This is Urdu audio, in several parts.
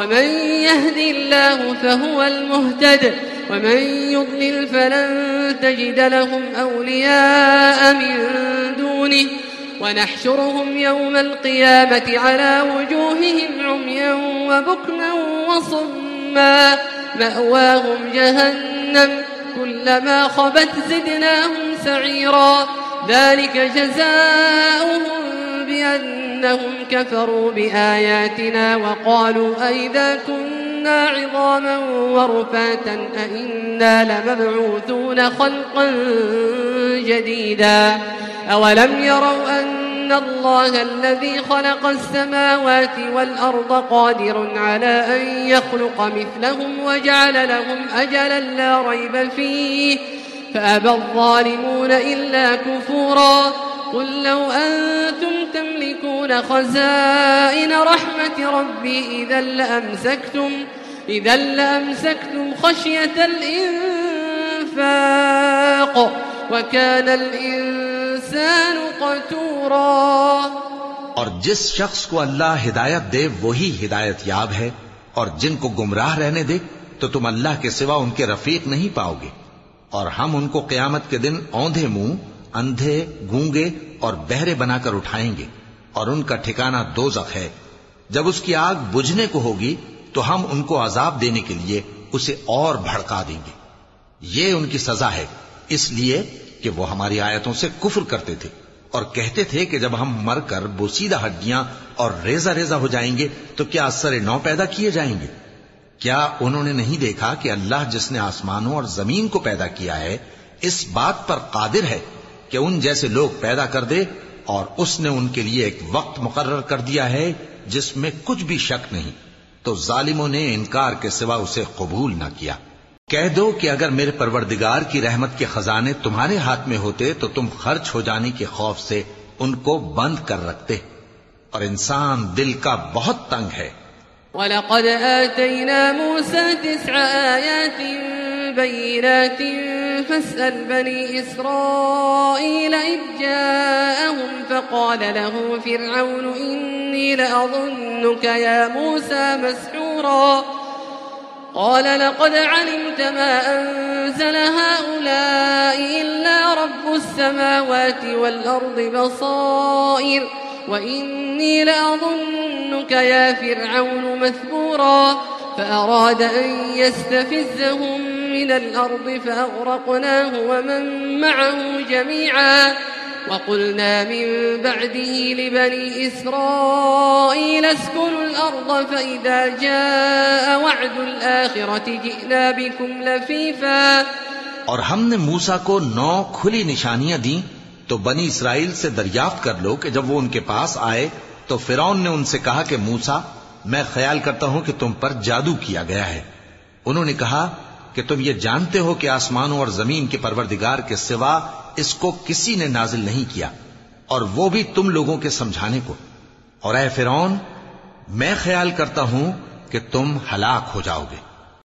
ومن يهد الله فهو المهتد ومن يضلل فلن تجد لهم أولياء من دونه ونحشرهم يوم القيامة على وجوههم عميا وبكما وصما مأواهم جهنم كلما خبت زدناهم سعيرا ذلك جزاؤهم بأنهم كفروا بآياتنا وقالوا أئذا كنا عظاما ورفاتا أئنا لمبعوثون خلقا جديدا أولم يروا أن الله الذي خلق السماوات والأرض قادر على أن يخلق مثلهم وجعل لهم أجلا لا ريب فيه فأبى الظالمون إلا كفورا قل لو أنتم تملكون خزائن رحمة ربي إذا لأمسكتم, إذا لأمسكتم خشية الإنفاق وكان الإنسان قتورا. اور جس شخص کو اللہ ہدایت دے وہی ہدایت یاب ہے۔ اور جن کو گمراہ رہنے دے تو تم اللہ کے سوا ان کے رفیق نہیں پاؤ گے۔ اور ہم ان کو قیامت کے دن اوندھے منہ اندھے گونگے اور بہرے بنا کر اٹھائیں گے۔ اور ان کا ٹھکانہ دوزخ ہے۔ جب اس کی آگ بجھنے کو ہوگی، تو ہم ان کو عذاب دینے کے لیے اسے اور بھڑکا دیں گے۔ یہ ان کی سزا ہے۔ اس لیے کہ وہ ہماری آیتوں سے کفر کرتے تھے اور کہتے تھے کہ جب ہم مر کر بوسیدہ ہڈیاں اور ریزہ ریزہ ہو جائیں گے، تو کیا اثر نو پیدا کیے جائیں گے؟ کیا انہوں نے نہیں دیکھا کہ اللہ جس نے آسمانوں اور زمین کو پیدا کیا ہے، اس بات پر قادر ہے کہ ان جیسے لوگ پیدا کر دے اور اس نے ان کے لیے ایک وقت مقرر کر دیا ہے جس میں کچھ بھی شک نہیں۔ تو ظالموں نے انکار کے سوا اسے قبول نہ کیا۔ کہہ دو کہ اگر میرے پروردگار کی رحمت کے خزانے تمہارے ہاتھ میں ہوتے تو تم خرچ ہو جانے کے خوف سے ان کو بند کر رکھتے۔ اور انسان دل کا بہت تنگ ہے۔ وَلَقَدْ آتَيْنَا مُوسَى تِسْعَ آيَاتٍ بَيِّنَاتٍ فَاسْأَلْ بَنِي إِسْرَائِيلَ إِذْ جَاءَهُمْ فَقَالَ لَهُ فِرْعَوْنُ إِنِّي لَأَظُنُّكَ يَا مُوسَى مَسْحُورًا قال لقد علمت ما أنزل هؤلاء إلا رب السماوات والأرض بصائر وإني لأظنك يا فرعون مثبورا فأراد أن يستفزهم من الأرض فأغرقناه ومن معه جميعا وقلنا من بعده لبني إسرائيل اسكنوا الأرض فإذا جاء وعد الآخرة جئنا بكم لفيفا. اور ہم نے موسا کو نو کھلی نشانیاں دیں تو بنی اسرائیل سے دریافت کر لو کہ جب وہ ان کے پاس آئے تو فرون نے ان سے کہا کہ موسا میں خیال کرتا ہوں کہ تم پر جادو کیا گیا ہے۔ انہوں نے کہا کہ تم یہ جانتے ہو کہ آسمانوں اور زمین کے پروردگار کے سوا اس کو کسی نے نازل نہیں کیا، اور وہ بھی تم لوگوں کے سمجھانے کو۔ اور اے فرون میں خیال کرتا ہوں کہ تم ہلاک ہو جاؤ گے۔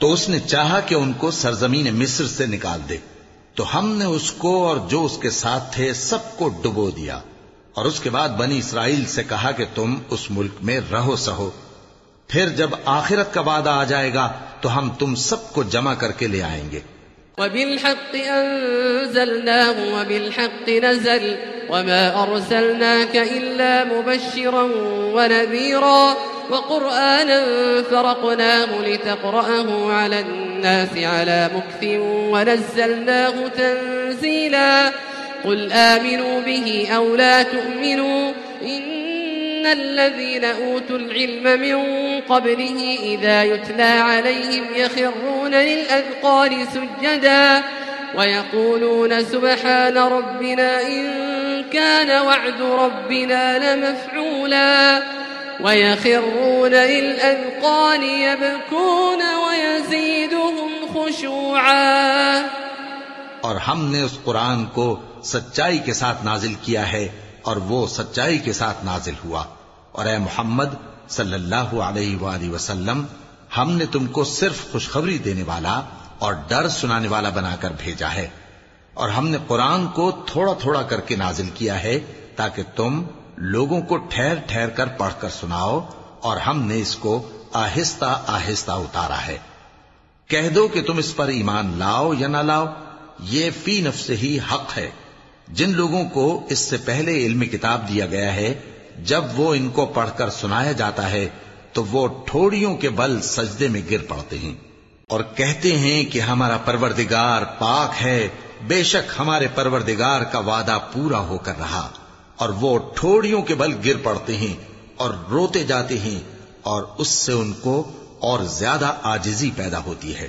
تو اس نے چاہا کہ ان کو سرزمین مصر سے نکال دے۔ تو ہم نے اس کو اور جو اس کے ساتھ تھے سب کو ڈبو دیا۔ اور اس کے بعد بنی اسرائیل سے کہا کہ تم اس ملک میں رہو سہو۔ پھر جب آخرت کا وعدہ آ جائے گا تو ہم تم سب کو جمع کر کے لے آئیں گے۔ وبالحق أنزلناه وبالحق نزل وما أرسلناك إلا مبشرا ونذيرا وقرآنا فرقناه لتقرأه على الناس على مكث ونزلناه تنزيلا قل آمنوا به أو لا تؤمنوا إن الذين أوتوا العلم من قبله إذا يتلى عليهم يخرون للأذقار سجدا ويقولون سبحان ربنا إن كان وعد ربنا لمفعولا ويخرون للأذقان يبكون ويزيدهم خشوعا اور ہم نے اس قرآن کو سچائی کے ساتھ نازل کیا ہے اور وہ سچائی کے ساتھ نازل ہوا۔ اور اے محمد صلی اللہ علیہ وآلہ وسلم، ہم نے تم کو صرف خوشخبری دینے والا اور ڈر سنانے والا بنا کر بھیجا ہے اور ہم نے قرآن کو تھوڑا تھوڑا کر کے نازل کیا ہے تاکہ تم لوگوں کو ٹھہر ٹھہر کر پڑھ کر سناؤ اور ہم نے اس کو آہستہ آہستہ اتارا ہے۔ کہہ دو کہ تم اس پر ایمان لاؤ یا نہ لاؤ، یہ فی نفس ہی حق ہے۔ جن لوگوں کو اس سے پہلے علم کتاب دیا گیا ہے جب وہ ان کو پڑھ کر سنایا جاتا ہے تو وہ ٹھوڑیوں کے بل سجدے میں گر پڑتے ہیں اور کہتے ہیں کہ ہمارا پروردگار پاک ہے، بے شک ہمارے پروردگار کا وعدہ پورا ہو کر رہا۔ اور وہ ٹھوڑیوں کے بل گر پڑتے ہیں اور روتے جاتے ہیں اور اس سے ان کو اور زیادہ آجزی پیدا ہوتی ہے۔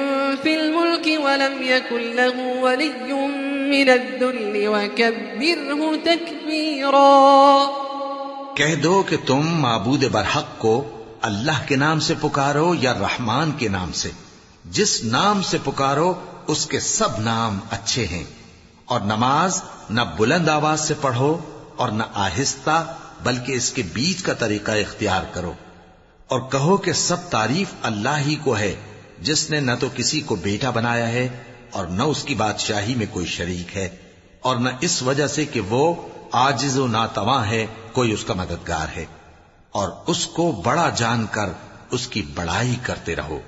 في الملك ولم يكن له ولي من الذل وكبره تكبيرا. کہہ دو کہ تم معبود برحق کو اللہ کے نام سے پکارو یا رحمان کے نام سے۔ جس نام سے پکارو، اس کے سب نام اچھے ہیں۔ اور نماز نہ بلند آواز سے پڑھو اور نہ آہستہ، بلکہ اس کے بیچ کا طریقہ اختیار کرو۔ اور کہو کہ سب تعریف اللہ ہی کو ہے۔ جس نے نہ تو کسی کو بیٹا بنایا ہے اور نہ اس کی بادشاہی میں کوئی شریک ہے اور نہ اس وجہ سے کہ وہ آجز و ناتواں ہے، کوئی اس کا مددگار ہے۔ اور اس کو بڑا جان کر اس کی بڑائی کرتے رہو۔